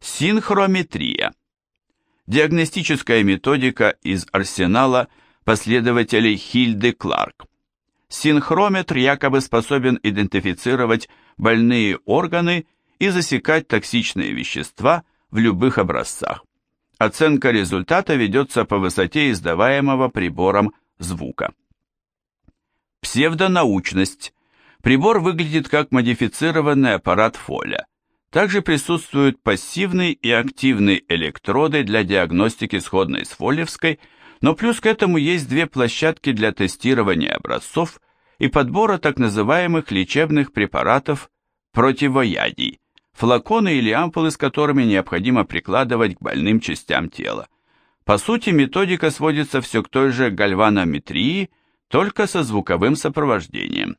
Синхрометрия. Диагностическая методика из арсенала последователей Хильды Кларк. Синхрометр якобы способен идентифицировать больные органы и засекать токсичные вещества в любых образцах. Оценка результата ведется по высоте издаваемого прибором звука. Псевдонаучность. Прибор выглядит как модифицированный аппарат Фоля. Также присутствуют пассивные и активные электроды для диагностики сходной с фолевской, но плюс к этому есть две площадки для тестирования образцов и подбора так называемых лечебных препаратов противоядий, флаконы или ампулы с которыми необходимо прикладывать к больным частям тела. По сути, методика сводится все к той же гальванометрии, только со звуковым сопровождением.